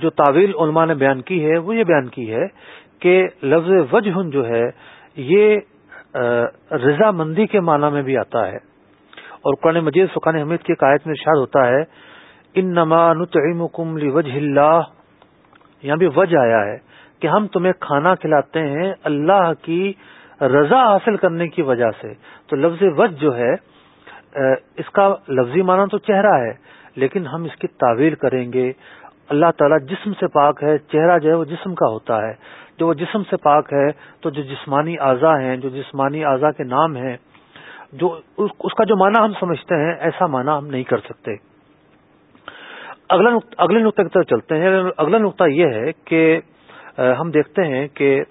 جو تعویل علماء نے بیان کی ہے، وہ یہ بیان کی ہے کہ لفظ وجہ جو ہے، یہ رضامندی کے معنی میں بھی آتا ہے۔ اور قرآن مجید فقان حمید کی قائد میں ارشاد ہوتا ہے ان نما نتعمکم وجہ اللہ۔ یہاں بھی وجہ آیا ہے کہ ہم تمہیں کھانا کھلاتے ہیں اللہ کی رضا حاصل کرنے کی وجہ سے۔ تو لفظ وج جو ہے اس کا لفظی معنی تو چہرہ ہے، لیکن ہم اس کی تعویل کریں گے۔ اللہ تعالیٰ جسم سے پاک ہے، چہرہ جو ہے وہ جسم کا ہوتا ہے۔ جو وہ جسم سے پاک ہے، تو جو جسمانی اعضا ہیں، جو جسمانی اعضا کے نام ہیں، جو اس کا جو معنی ہم سمجھتے ہیں، ایسا معنی ہم نہیں کر سکتے۔ اگلے نقطۂ کی طرف چلتے ہیں۔ اگلا نقطہ یہ ہے کہ ہم دیکھتے ہیں کہ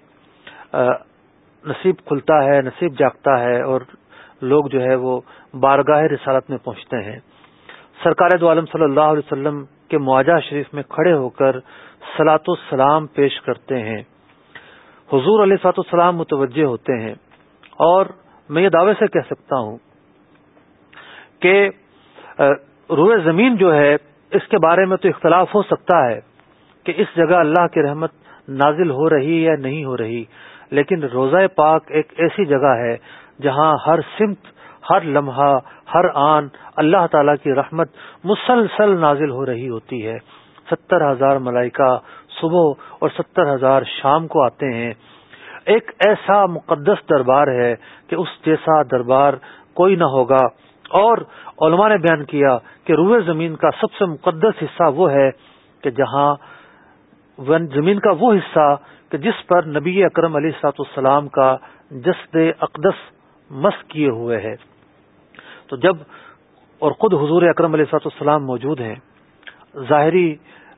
نصیب کھلتا ہے، نصیب جاگتا ہے اور لوگ جو ہے وہ بارگاہ رسالت میں پہنچتے ہیں۔ سرکار دو عالم صلی اللہ علیہ وسلم کے معاجہ شریف میں کھڑے ہو کر سلاۃ السلام پیش کرتے ہیں۔ حضور علیہ سات السلام متوجہ ہوتے ہیں۔ اور میں یہ دعوے سے کہہ سکتا ہوں کہ روئے زمین جو ہے، اس کے بارے میں تو اختلاف ہو سکتا ہے کہ اس جگہ اللہ کی رحمت نازل ہو رہی یا نہیں ہو رہی، لیکن روزہ پاک ایک ایسی جگہ ہے جہاں ہر سمت ہر لمحہ، ہر آن اللہ تعالی کی رحمت مسلسل نازل ہو رہی ہوتی ہے۔ ستر ہزار ملائکہ صبح اور ستر ہزار شام کو آتے ہیں۔ ایک ایسا مقدس دربار ہے کہ اس جیسا دربار کوئی نہ ہوگا۔ اور علماء نے بیان کیا کہ روئے زمین کا سب سے مقدس حصہ وہ ہے کہ جہاں زمین کا وہ حصہ کہ جس پر نبی اکرم علی سات السلام کا جسد اقدس مس کیے ہوئے ہے۔ تو جب اور خود حضور اکرم علیہ سات السلام موجود ہیں، ظاہری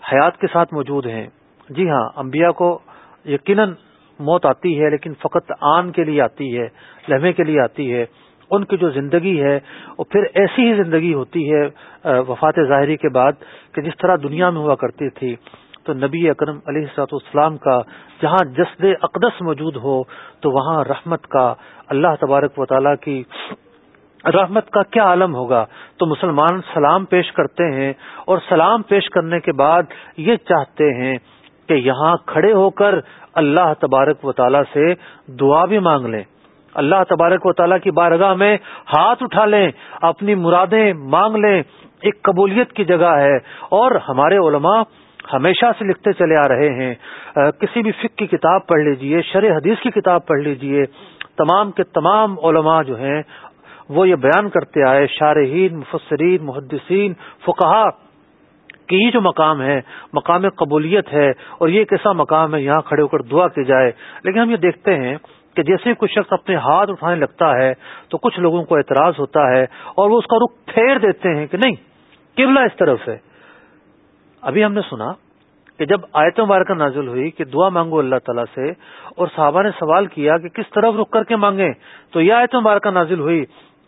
حیات کے ساتھ موجود ہیں جی ہاں انبیاء کو یقیناً موت آتی ہے، لیکن فقط آن کے لیے آتی ہے لہمے کے لیے آتی ہے، ان کی جو زندگی ہے وہ پھر ایسی ہی زندگی ہوتی ہے وفات ظاہری کے بعد کہ جس طرح دنیا میں ہوا کرتی تھی، تو نبی اکرم علیہ السلاط اسلام کا جہاں جسد اقدس موجود ہو، تو وہاں رحمت کا اللہ تبارک و تعالیٰ کی رحمت کا کیا عالم ہوگا؟ تو مسلمان سلام پیش کرتے ہیں اور سلام پیش کرنے کے بعد یہ چاہتے ہیں کہ یہاں کھڑے ہو کر اللہ تبارک و تعالیٰ سے دعا بھی مانگ لیں۔ اللہ تبارک و تعالیٰ کی بارگاہ میں ہاتھ اٹھا لیں، اپنی مرادیں مانگ لیں۔ ایک قبولیت کی جگہ ہے اور ہمارے علماء ہمیشہ سے لکھتے چلے آ رہے ہیں۔ کسی بھی فک کی کتاب پڑھ لیجیے شرع حدیث کی کتاب پڑھ لیجیے۔ تمام کے تمام علماء جو ہیں وہ یہ بیان کرتے آئے شارحین، مفسرین، محدثین، فقہا کہ یہ جو مقام ہے، مقام قبولیت ہے اور یہ ایک ایسا مقام ہے، یہاں کھڑے ہو کر دعا کی جائے۔ لیکن ہم یہ دیکھتے ہیں کہ جیسے ہی کوئی شخص اپنے ہاتھ اٹھانے لگتا ہے تو کچھ لوگوں کو اعتراض ہوتا ہے اور وہ اس کا رخ پھیر دیتے ہیں کہ نہیں، قبلہ اس طرف ہے۔ ابھی ہم نے سنا کہ جب آیت مبارکہ نازل ہوئی کہ دعا مانگو اللہ تعالیٰ سے اور صحابہ نے سوال کیا کہ کس طرف رخ کر کے مانگیں، تو یہ آیت مبارکہ نازل ہوئی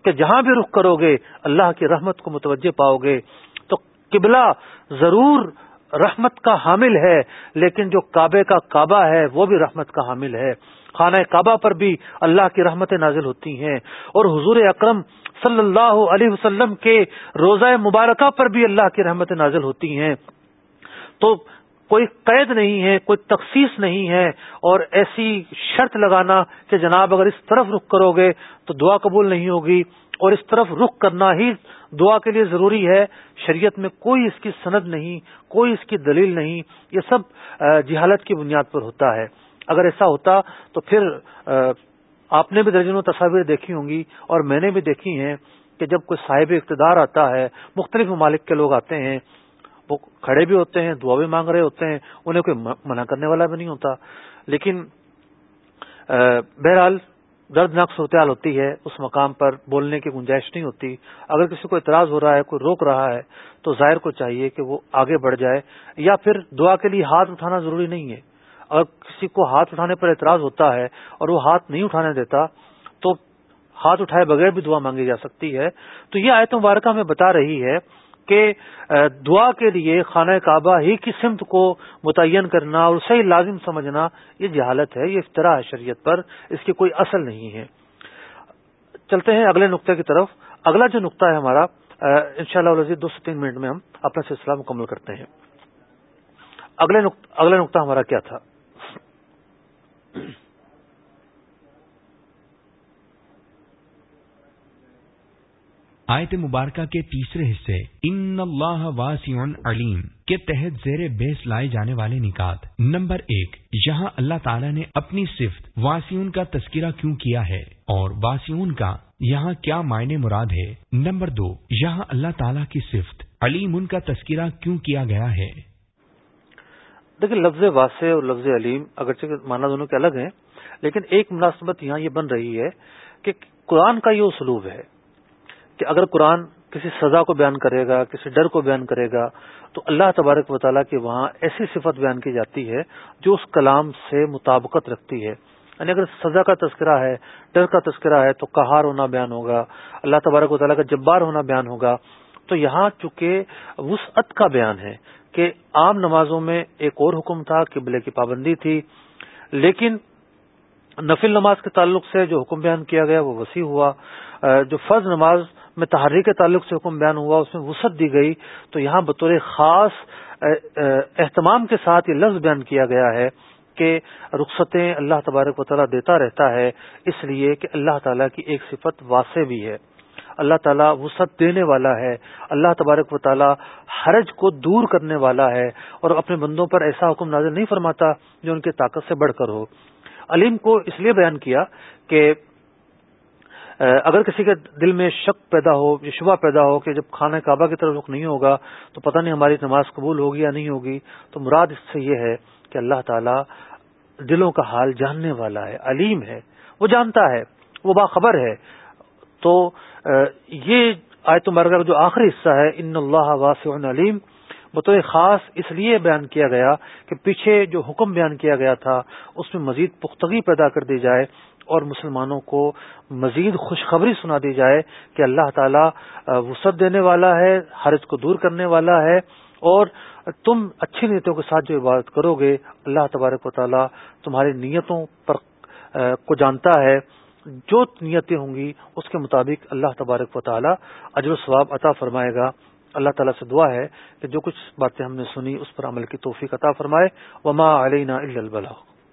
کہ جہاں بھی رخ کرو گے، اللہ کی رحمت کو متوجہ پاؤ گے۔ تو قبلہ ضرور رحمت کا حامل ہے، لیکن جو کعبے کا کعبہ ہے، وہ بھی رحمت کا حامل ہے۔ خانہ کعبہ پر بھی اللہ کی رحمتیں نازل ہوتی ہیں۔ اور حضور اکرم صلی اللہ علیہ وسلم کے روزہ مبارکہ پر بھی اللہ کی رحمتیں نازل ہوتی ہیں۔ تو کوئی قید نہیں ہے، کوئی تخصیص نہیں ہے اور ایسی شرط لگانا کہ جناب اگر اس طرف رخ کرو گے تو دعا قبول نہیں ہوگی اور اس طرف رخ کرنا ہی دعا کے لیے ضروری ہے۔ شریعت میں کوئی اس کی سند نہیں، کوئی اس کی دلیل نہیں، یہ سب جہالت کی بنیاد پر ہوتا ہے۔ اگر ایسا ہوتا تو پھر آپ نے بھی درجنوں تصاویر دیکھی ہوں گی اور میں نے بھی دیکھی ہیں کہ جب کوئی صاحب اقتدار آتا ہے، مختلف ممالک کے لوگ آتے ہیں وہ کھڑے بھی ہوتے ہیں، دعا بھی مانگ رہے ہوتے ہیں، انہیں کوئی منع کرنے والا بھی نہیں ہوتا۔ لیکن بہرحال دردناک صورتحال ہوتی ہے، اس مقام پر بولنے کی گنجائش نہیں ہوتی۔ اگر کسی کو اعتراض ہو رہا ہے، کوئی روک رہا ہے، تو ظاہر کو چاہیے کہ وہ آگے بڑھ جائے۔ یا پھر دعا کے لیے ہاتھ اٹھانا ضروری نہیں ہے۔ اگر کسی کو ہاتھ اٹھانے پر اعتراض ہوتا ہے اور وہ ہاتھ نہیں اٹھانے دیتا، تو ہاتھ اٹھائے بغیر بھی دعا مانگی جا سکتی ہے۔ تو یہ آیت مبارکہ میں بتا رہی ہے کہ دعا کے لیے خانہ کعبہ ہی کی سمت کو متعین کرنا اور اسے لازم سمجھنا یہ جہالت ہے، یہ افطرا ہے شریعت پر، اس کی کوئی اصل نہیں ہے۔ چلتے ہیں اگلے نقطے کی طرف۔ اگلا جو نقطہ ہے ہمارا ان شاء اللہ دو سے تین منٹ میں ہم اپنا سلسلہ مکمل کرتے ہیں۔ اگلا نقطہ ہمارا کیا تھا؟ آیت مبارکہ کے تیسرے حصے، ان اللہ واسع علیم کے تحت زیر بیس لائے جانے والے نکات۔ نمبر ایک، یہاں اللہ تعالیٰ نے اپنی صفت واسعون کا تذکرہ کیوں کیا ہے؟ اور واسعون کا یہاں کیا معنی مراد ہے؟ نمبر دو، یہاں اللہ تعالیٰ کی صفت علیم ان کا تذکرہ کیوں کیا گیا ہے؟ دیکھیں، لفظ واسع اور لفظ علیم اگرچہ مانا دونوں کے الگ ہیں، لیکن ایک مناسبت یہاں یہ بن رہی ہے کہ قرآن کا یہ اسلوب ہے۔ کہ اگر قرآن کسی سزا کو بیان کرے گا، کسی ڈر کو بیان کرے گا، تو اللہ تبارک و تعالیٰ کی وہاں ایسی صفت بیان کی جاتی ہے جو اس کلام سے مطابقت رکھتی ہے۔ یعنی اگر سزا کا تذکرہ ہے، ڈر کا تذکرہ ہے، تو کہار ہونا بیان ہوگا، اللہ تبارک و تعالیٰ کا جبار ہونا بیان ہوگا۔ تو یہاں چونکہ وسعت کا بیان ہے کہ عام نمازوں میں ایک اور حکم تھا، قبلے کی پابندی تھی، لیکن نفل نماز کے تعلق سے جو حکم بیان کیا گیا، وہ وسیع ہوا۔ جو فرض نماز میں تحری کے تعلق سے حکم بیان ہوا، اس میں وسعت دی گئی۔ تو یہاں بطور خاص اہتمام کے ساتھ یہ لفظ بیان کیا گیا ہے کہ رخصتیں اللہ تبارک و تعالیٰ دیتا رہتا ہے، اس لیے کہ اللہ تعالیٰ کی ایک صفت واسع بھی ہے۔ اللہ تعالیٰ وسعت دینے والا ہے، اللہ تبارک و تعالیٰ حرج کو دور کرنے والا ہے اور اپنے بندوں پر ایسا حکم نازل نہیں فرماتا جو ان کی طاقت سے بڑھ کر ہو۔ علیم کو اس لیے بیان کیا کہ اگر کسی کے دل میں شک پیدا ہو شبہ پیدا ہو کہ جب خانہ کعبہ کی طرف رخ نہیں ہوگا تو پتہ نہیں ہماری نماز قبول ہوگی یا نہیں ہوگی، تو مراد اس سے یہ ہے کہ اللہ تعالیٰ دلوں کا حال جاننے والا ہے، علیم ہے، وہ جانتا ہے، وہ باخبر ہے۔ تو یہ آیت مرغ جو آخری حصہ ہے، ان اللہ واسع علیم بطور خاص اس لیے بیان کیا گیا کہ پیچھے جو حکم بیان کیا گیا تھا، اس میں مزید پختگی پیدا کر دی جائے اور مسلمانوں کو مزید خوشخبری سنا دی جائے کہ اللہ تعالیٰ وسعت دینے والا ہے، حرج کو دور کرنے والا ہے اور تم اچھی نیتوں کے ساتھ جو عبادت کرو گے، اللہ تبارک و تعالیٰ تمہاری نیتوں پر کو جانتا ہے۔ جو نیتیں ہوں گی، اس کے مطابق اللہ تبارک و تعالیٰ اجر و ثواب عطا فرمائے گا۔ اللہ تعالیٰ سے دعا ہے کہ جو کچھ باتیں ہم نے سنی، اس پر عمل کی توفیق عطا فرمائے۔ وما علینا البلاغ۔